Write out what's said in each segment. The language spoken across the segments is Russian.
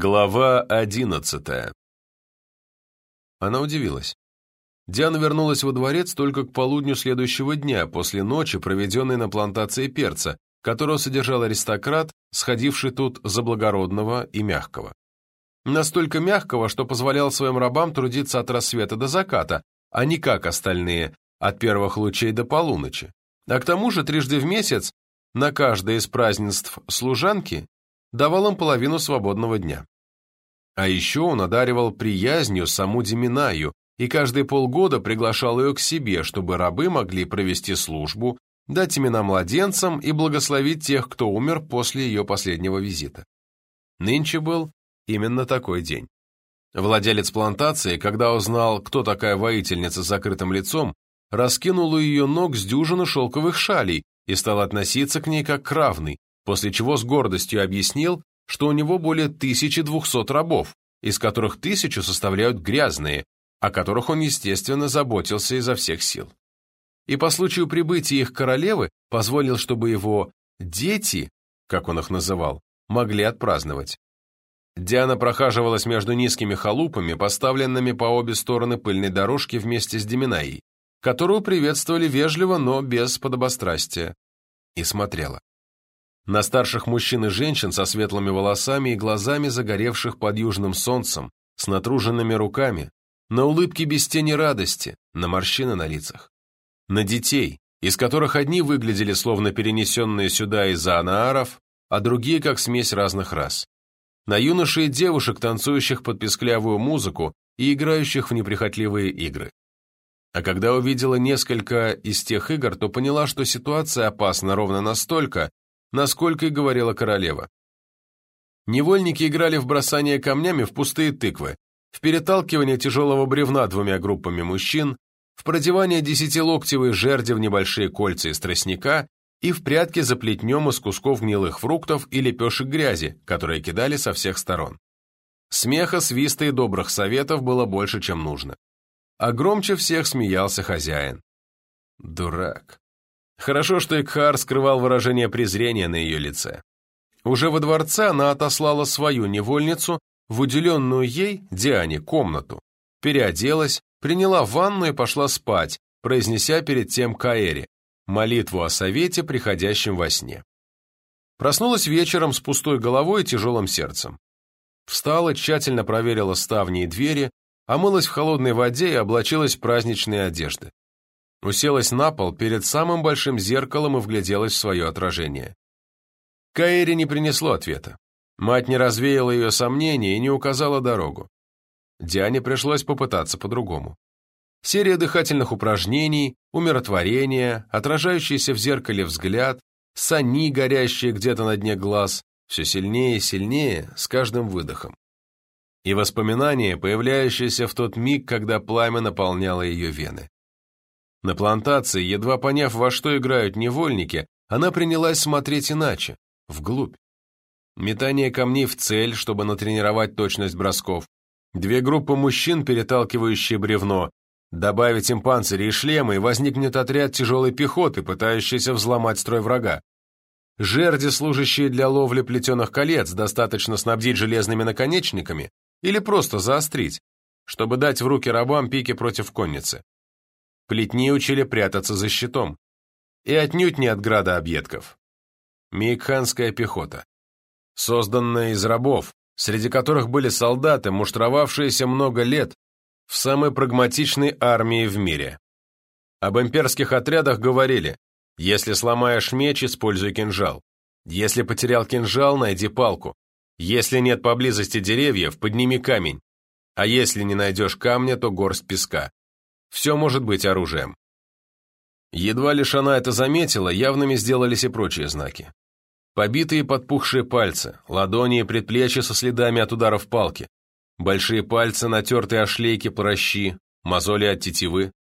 Глава одиннадцатая Она удивилась. Диана вернулась во дворец только к полудню следующего дня, после ночи, проведенной на плантации перца, которого содержал аристократ, сходивший тут за благородного и мягкого. Настолько мягкого, что позволял своим рабам трудиться от рассвета до заката, а не как остальные, от первых лучей до полуночи. А к тому же трижды в месяц на каждое из празднеств служанки давал им половину свободного дня. А еще он одаривал приязнью саму Деминаю и каждые полгода приглашал ее к себе, чтобы рабы могли провести службу, дать имена младенцам и благословить тех, кто умер после ее последнего визита. Нынче был именно такой день. Владелец плантации, когда узнал, кто такая воительница с закрытым лицом, раскинул у ее ног с дюжины шелковых шалей и стал относиться к ней как к равной, после чего с гордостью объяснил, что у него более 1200 рабов, из которых тысячу составляют грязные, о которых он, естественно, заботился изо всех сил. И по случаю прибытия их королевы позволил, чтобы его «дети», как он их называл, могли отпраздновать. Диана прохаживалась между низкими халупами, поставленными по обе стороны пыльной дорожки вместе с Деминаей, которую приветствовали вежливо, но без подобострастия, и смотрела на старших мужчин и женщин со светлыми волосами и глазами, загоревших под южным солнцем, с натруженными руками, на улыбки без тени радости, на морщины на лицах. На детей, из которых одни выглядели словно перенесенные сюда из-за анааров, а другие как смесь разных рас. На юношей и девушек, танцующих под песклявую музыку и играющих в неприхотливые игры. А когда увидела несколько из тех игр, то поняла, что ситуация опасна ровно настолько, насколько и говорила королева. Невольники играли в бросание камнями в пустые тыквы, в переталкивание тяжелого бревна двумя группами мужчин, в продевание десятилоктевой жерди в небольшие кольца из тростника и в прятки за плетнем из кусков гнилых фруктов и лепешек грязи, которые кидали со всех сторон. Смеха, свиста и добрых советов было больше, чем нужно. А громче всех смеялся хозяин. Дурак. Хорошо, что Экхар скрывал выражение презрения на ее лице. Уже во дворце она отослала свою невольницу в уделенную ей, Диане, комнату, переоделась, приняла ванну и пошла спать, произнеся перед тем Каэри, молитву о совете, приходящем во сне. Проснулась вечером с пустой головой и тяжелым сердцем. Встала, тщательно проверила ставни и двери, омылась в холодной воде и облачилась в праздничные одежды. Уселась на пол перед самым большим зеркалом и вгляделась в свое отражение. Каэри не принесло ответа. Мать не развеяла ее сомнения и не указала дорогу. Диане пришлось попытаться по-другому. Серия дыхательных упражнений, умиротворения, отражающийся в зеркале взгляд, сани, горящие где-то на дне глаз, все сильнее и сильнее с каждым выдохом. И воспоминания, появляющиеся в тот миг, когда пламя наполняло ее вены. На плантации, едва поняв, во что играют невольники, она принялась смотреть иначе, вглубь. Метание камней в цель, чтобы натренировать точность бросков. Две группы мужчин, переталкивающие бревно. Добавить им панцири и шлемы, и возникнет отряд тяжелой пехоты, пытающийся взломать строй врага. Жерди, служащие для ловли плетеных колец, достаточно снабдить железными наконечниками или просто заострить, чтобы дать в руки рабам пики против конницы. Плетни учили прятаться за щитом. И отнюдь не от града объедков. Мейкханская пехота. Созданная из рабов, среди которых были солдаты, муштровавшиеся много лет в самой прагматичной армии в мире. Об имперских отрядах говорили, если сломаешь меч, используй кинжал. Если потерял кинжал, найди палку. Если нет поблизости деревьев, подними камень. А если не найдешь камня, то горсть песка. Все может быть оружием. Едва лишь она это заметила, явными сделались и прочие знаки. Побитые подпухшие пальцы, ладони и предплечья со следами от ударов палки, большие пальцы, натертые о шлейки прощи, мозоли от тетивы.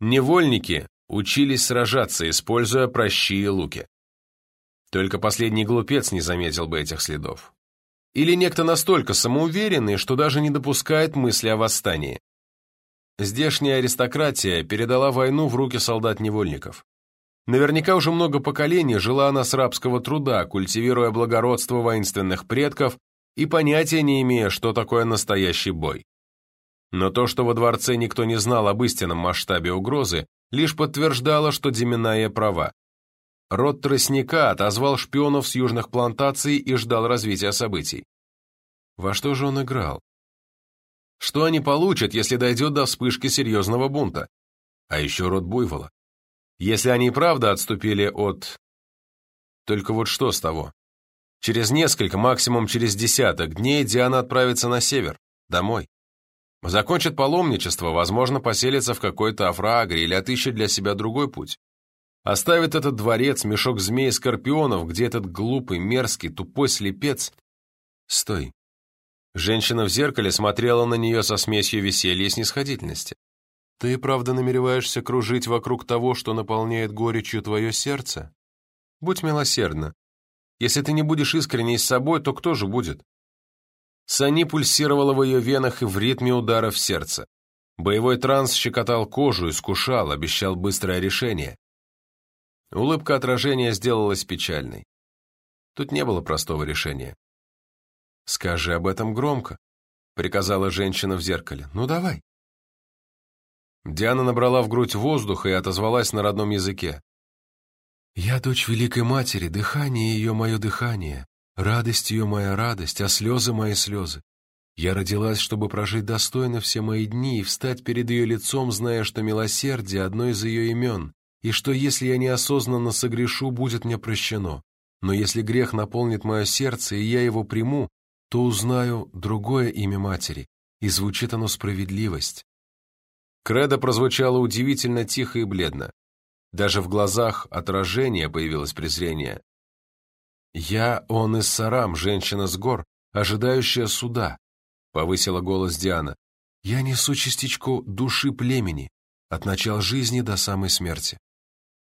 Невольники учились сражаться, используя прощи и луки. Только последний глупец не заметил бы этих следов. Или некто настолько самоуверенный, что даже не допускает мысли о восстании. Здешняя аристократия передала войну в руки солдат-невольников. Наверняка уже много поколений жила она с рабского труда, культивируя благородство воинственных предков и понятия не имея, что такое настоящий бой. Но то, что во дворце никто не знал об истинном масштабе угрозы, лишь подтверждало, что Деминая права. Род тростника отозвал шпионов с южных плантаций и ждал развития событий. Во что же он играл? Что они получат, если дойдет до вспышки серьезного бунта? А еще род Буйвола. Если они правда отступили от... Только вот что с того? Через несколько, максимум через десяток дней Диана отправится на север, домой. Закончит паломничество, возможно, поселится в какой-то афрагре или отыщет для себя другой путь. Оставит этот дворец, мешок змей и скорпионов, где этот глупый, мерзкий, тупой слепец... Стой. Женщина в зеркале смотрела на нее со смесью веселья и снисходительности. Ты правда намереваешься кружить вокруг того, что наполняет горечью твое сердце? Будь милосердна. Если ты не будешь искренней с собой, то кто же будет? Сани пульсировала в ее венах и в ритме ударов сердца. Боевой транс щекотал кожу, искушал, обещал быстрое решение. Улыбка отражения сделалась печальной. Тут не было простого решения. «Скажи об этом громко», — приказала женщина в зеркале. «Ну давай». Диана набрала в грудь воздуха и отозвалась на родном языке. «Я дочь Великой Матери, дыхание ее мое дыхание, радость ее моя радость, а слезы мои слезы. Я родилась, чтобы прожить достойно все мои дни и встать перед ее лицом, зная, что милосердие – одно из ее имен, и что если я неосознанно согрешу, будет мне прощено. Но если грех наполнит мое сердце, и я его приму, то узнаю другое имя матери, и звучит оно справедливость. Кредо прозвучало удивительно тихо и бледно. Даже в глазах отражения появилось презрение. «Я он из Сарам, женщина с гор, ожидающая суда», — повысила голос Диана. «Я несу частичку души племени, от начала жизни до самой смерти.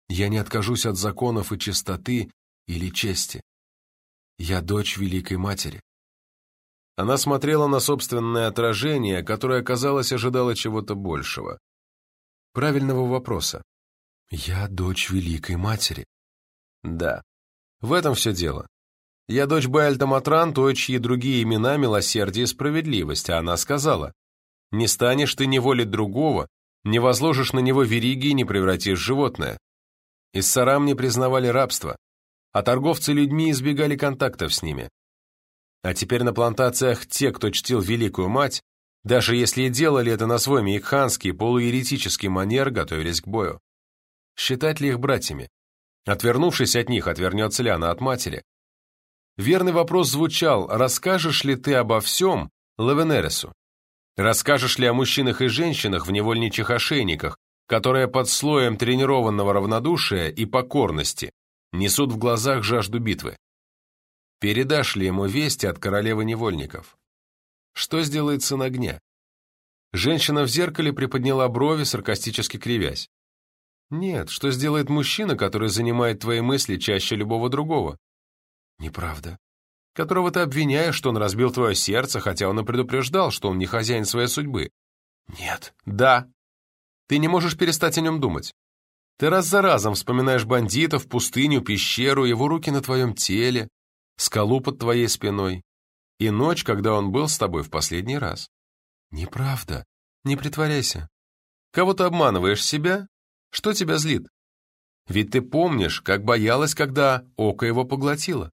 Я не откажусь от законов и чистоты или чести. Я дочь Великой Матери. Она смотрела на собственное отражение, которое, казалось, ожидало чего-то большего. Правильного вопроса. «Я дочь Великой Матери». Да, в этом все дело. Я дочь Баэльта Матран, той, чьи другие имена милосердие и справедливость, а она сказала, «Не станешь ты неволить другого, не возложишь на него вериги и не превратишь животное». Из сарам не признавали рабство, а торговцы людьми избегали контактов с ними. А теперь на плантациях те, кто чтил Великую Мать, даже если и делали это на свой мейханский, полуеретический манер, готовились к бою. Считать ли их братьями? Отвернувшись от них, отвернется ли она от матери? Верный вопрос звучал, расскажешь ли ты обо всем Лавенересу? Расскажешь ли о мужчинах и женщинах в невольничьих ошейниках, которые под слоем тренированного равнодушия и покорности несут в глазах жажду битвы? Передашь ли ему вести от королевы невольников? Что сделает сын огня? Женщина в зеркале приподняла брови, саркастически кривясь. Нет, что сделает мужчина, который занимает твои мысли чаще любого другого? Неправда. Которого ты обвиняешь, что он разбил твое сердце, хотя он и предупреждал, что он не хозяин своей судьбы. Нет. Да. Ты не можешь перестать о нем думать. Ты раз за разом вспоминаешь бандитов, пустыню, пещеру, его руки на твоем теле, скалу под твоей спиной и ночь, когда он был с тобой в последний раз. Неправда. Не притворяйся. Кого ты обманываешь себя? Что тебя злит? Ведь ты помнишь, как боялась, когда око его поглотило.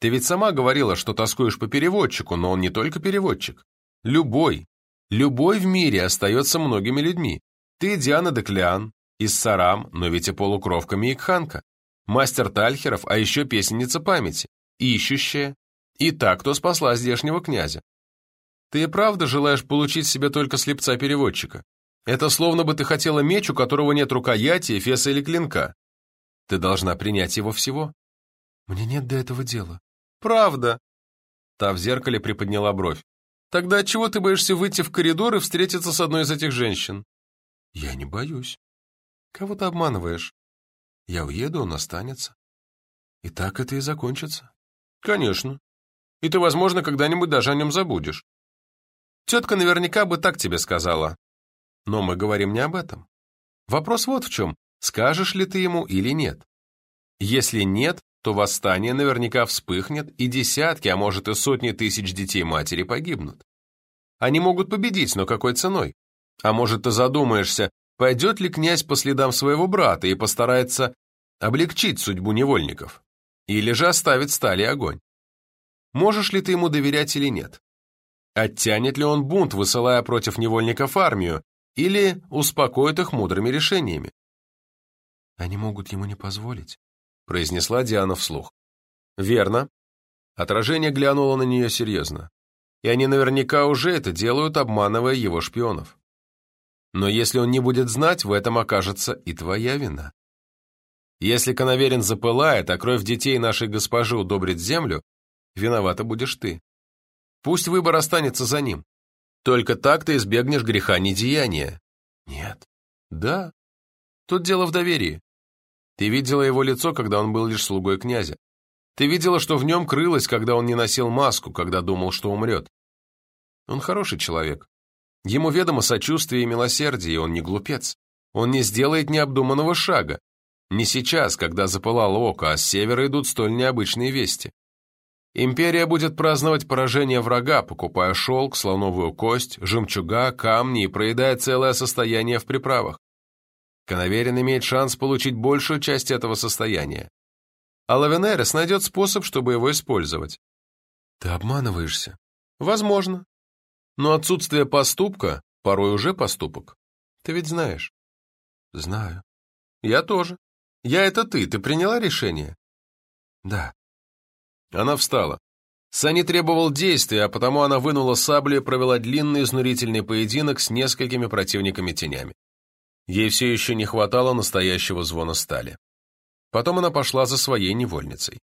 Ты ведь сама говорила, что тоскуешь по переводчику, но он не только переводчик. Любой, любой в мире остается многими людьми. Ты Диана Деклеан, из Сарам, но ведь и полукровка Мейкханка, мастер Тальхеров, а еще песенница памяти ищущая, и та, кто спасла здешнего князя. Ты и правда желаешь получить себе только слепца-переводчика? Это словно бы ты хотела меч, у которого нет рукояти, эфеса или клинка. Ты должна принять его всего. Мне нет до этого дела. Правда. Та в зеркале приподняла бровь. Тогда отчего ты боишься выйти в коридор и встретиться с одной из этих женщин? Я не боюсь. Кого ты обманываешь? Я уеду, он останется. И так это и закончится. Конечно. и ты, возможно, когда-нибудь даже о нем забудешь. Тетка наверняка бы так тебе сказала. Но мы говорим не об этом. Вопрос вот в чем, скажешь ли ты ему или нет. Если нет, то восстание наверняка вспыхнет, и десятки, а может и сотни тысяч детей матери погибнут. Они могут победить, но какой ценой? А может, ты задумаешься, пойдет ли князь по следам своего брата и постарается облегчить судьбу невольников? Или же оставит стали огонь? Можешь ли ты ему доверять или нет? Оттянет ли он бунт, высылая против невольников армию, или успокоит их мудрыми решениями? Они могут ему не позволить, произнесла Диана вслух. Верно. Отражение глянуло на нее серьезно. И они наверняка уже это делают, обманывая его шпионов. Но если он не будет знать, в этом окажется и твоя вина. Если Коноверин запылает, а кровь детей нашей госпожи удобрит землю, виновата будешь ты. Пусть выбор останется за ним. Только так ты избегнешь греха недеяния. Нет. Да. Тут дело в доверии. Ты видела его лицо, когда он был лишь слугой князя. Ты видела, что в нем крылось, когда он не носил маску, когда думал, что умрет. Он хороший человек. Ему ведомо сочувствие и милосердие, и он не глупец. Он не сделает необдуманного шага. Не сейчас, когда запылало око, а с севера идут столь необычные вести. Империя будет праздновать поражение врага, покупая шелк, слоновую кость, жемчуга, камни и проедая целое состояние в приправах. Коноверин имеет шанс получить большую часть этого состояния. А Лавенерес найдет способ, чтобы его использовать. Ты обманываешься. Возможно. Но отсутствие поступка порой уже поступок. Ты ведь знаешь. Знаю. Я тоже. Я это ты. Ты приняла решение? Да. Она встала. Сани требовал действия, а потому она вынула саблю и провела длинный изнурительный поединок с несколькими противниками тенями. Ей все еще не хватало настоящего звона стали. Потом она пошла за своей невольницей.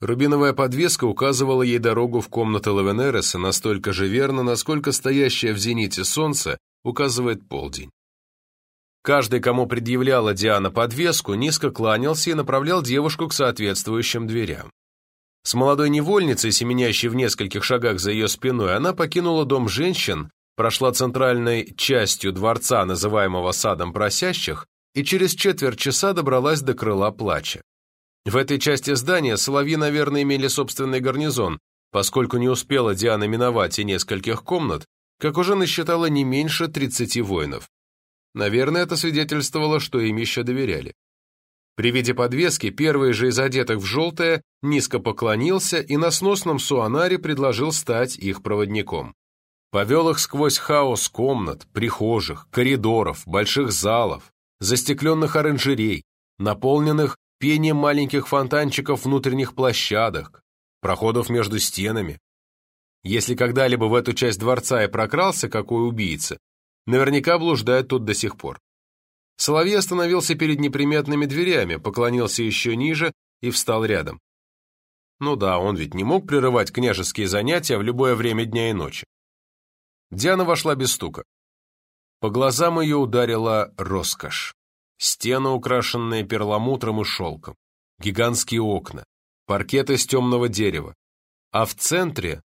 Рубиновая подвеска указывала ей дорогу в комнату Лавенереса настолько же верно, насколько стоящее в зените солнце указывает полдень. Каждый, кому предъявляла Диана подвеску, низко кланялся и направлял девушку к соответствующим дверям. С молодой невольницей, семенящей в нескольких шагах за ее спиной, она покинула дом женщин, прошла центральной частью дворца, называемого садом просящих, и через четверть часа добралась до крыла плача. В этой части здания соловьи, наверное, имели собственный гарнизон, поскольку не успела Диана миновать и нескольких комнат, как уже насчитала не меньше 30 воинов. Наверное, это свидетельствовало, что им еще доверяли. При виде подвески первый же из одетых в желтое низко поклонился и на сносном суанаре предложил стать их проводником. Повел их сквозь хаос комнат, прихожих, коридоров, больших залов, застекленных оранжерей, наполненных пением маленьких фонтанчиков внутренних площадок, проходов между стенами. Если когда-либо в эту часть дворца и прокрался какой убийца, Наверняка блуждает тут до сих пор. Соловей остановился перед неприметными дверями, поклонился еще ниже и встал рядом. Ну да, он ведь не мог прерывать княжеские занятия в любое время дня и ночи. Диана вошла без стука. По глазам ее ударила роскошь. Стены, украшенные перламутром и шелком, гигантские окна, паркет из темного дерева, а в центре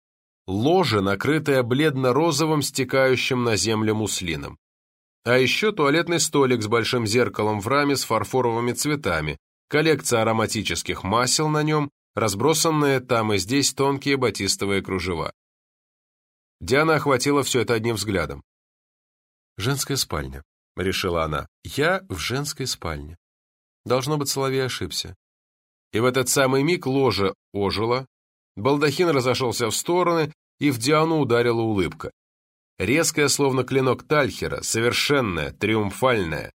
ложе, накрытое бледно-розовым, стекающим на землю муслином. А еще туалетный столик с большим зеркалом в раме с фарфоровыми цветами, коллекция ароматических масел на нем, разбросанные там и здесь тонкие батистовые кружева. Диана охватила все это одним взглядом. «Женская спальня», — решила она. «Я в женской спальне». Должно быть, Соловей ошибся. И в этот самый миг ложе ожило, Балдахин разошелся в стороны, и в Диану ударила улыбка. Резкая, словно клинок Тальхера, совершенная, триумфальная.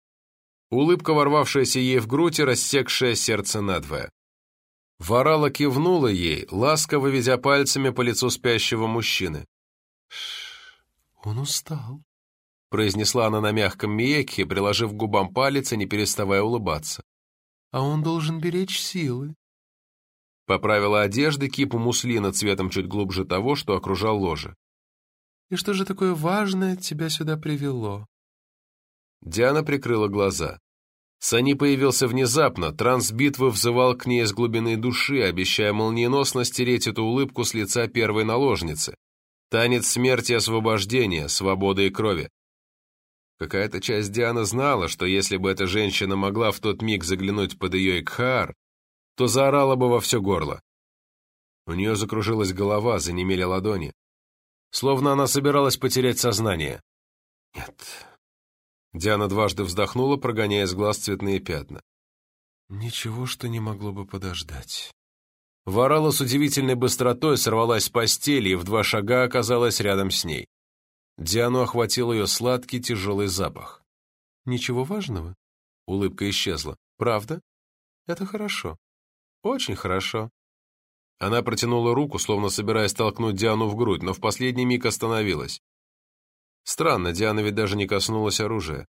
Улыбка, ворвавшаяся ей в грудь и рассекшая сердце надвое. Ворала кивнула ей, ласково ведя пальцами по лицу спящего мужчины. «Он устал», — произнесла она на мягком миекхе, приложив к губам палец и не переставая улыбаться. «А он должен беречь силы. Поправила одежды кипу муслина цветом чуть глубже того, что окружал ложе. «И что же такое важное тебя сюда привело?» Диана прикрыла глаза. Сани появился внезапно, транс битвы взывал к ней из глубины души, обещая молниеносно стереть эту улыбку с лица первой наложницы. Танец смерти и освобождения, свободы и крови. Какая-то часть Дианы знала, что если бы эта женщина могла в тот миг заглянуть под ее Икхаар, то заорала бы во все горло. У нее закружилась голова, занемели ладони. Словно она собиралась потерять сознание. Нет. Диана дважды вздохнула, прогоняя с глаз цветные пятна. Ничего, что не могло бы подождать. Ворала с удивительной быстротой сорвалась с постели и в два шага оказалась рядом с ней. Диану охватил ее сладкий тяжелый запах. «Ничего важного?» Улыбка исчезла. «Правда? Это хорошо. Очень хорошо». Она протянула руку, словно собираясь толкнуть Диану в грудь, но в последний миг остановилась. Странно, Диана ведь даже не коснулась оружия.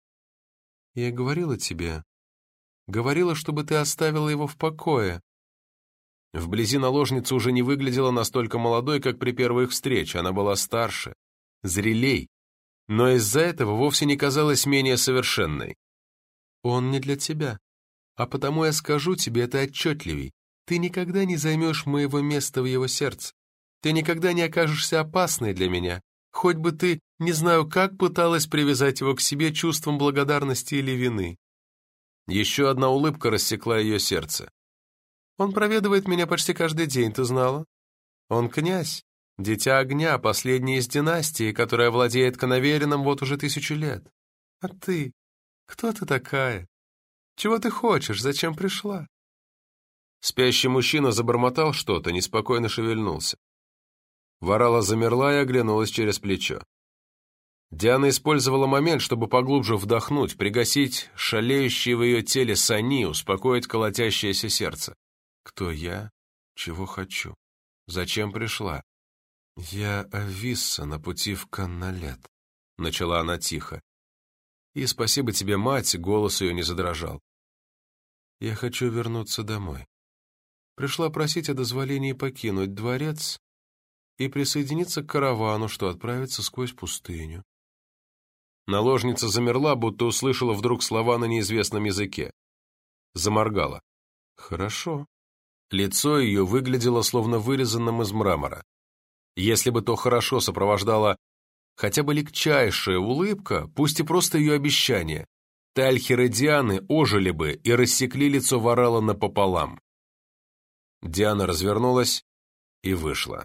«Я говорила тебе. Говорила, чтобы ты оставила его в покое». Вблизи наложница уже не выглядела настолько молодой, как при первой их встрече. Она была старше, зрелей, но из-за этого вовсе не казалась менее совершенной. «Он не для тебя, а потому я скажу тебе это отчетливей. Ты никогда не займешь моего места в его сердце. Ты никогда не окажешься опасной для меня, хоть бы ты, не знаю как, пыталась привязать его к себе чувством благодарности или вины». Еще одна улыбка рассекла ее сердце. «Он проведывает меня почти каждый день, ты знала? Он князь, Дитя огня, последний из династии, которая владеет Коноверином вот уже тысячу лет. А ты? Кто ты такая? Чего ты хочешь? Зачем пришла?» Спящий мужчина забормотал что-то, неспокойно шевельнулся. Ворала замерла и оглянулась через плечо. Диана использовала момент, чтобы поглубже вдохнуть, пригасить шалеющие в ее теле сани, успокоить колотящееся сердце. «Кто я? Чего хочу? Зачем пришла?» «Я Ависса на пути в Канналет», — начала она тихо. «И спасибо тебе, мать», — голос ее не задрожал. «Я хочу вернуться домой. Пришла просить о дозволении покинуть дворец и присоединиться к каравану, что отправится сквозь пустыню». Наложница замерла, будто услышала вдруг слова на неизвестном языке. Заморгала. «Хорошо». Лицо ее выглядело словно вырезанным из мрамора. Если бы то хорошо сопровождала хотя бы легчайшая улыбка, пусть и просто ее обещание, Тальхер и Дианы ожили бы и рассекли лицо Варала напополам. Диана развернулась и вышла.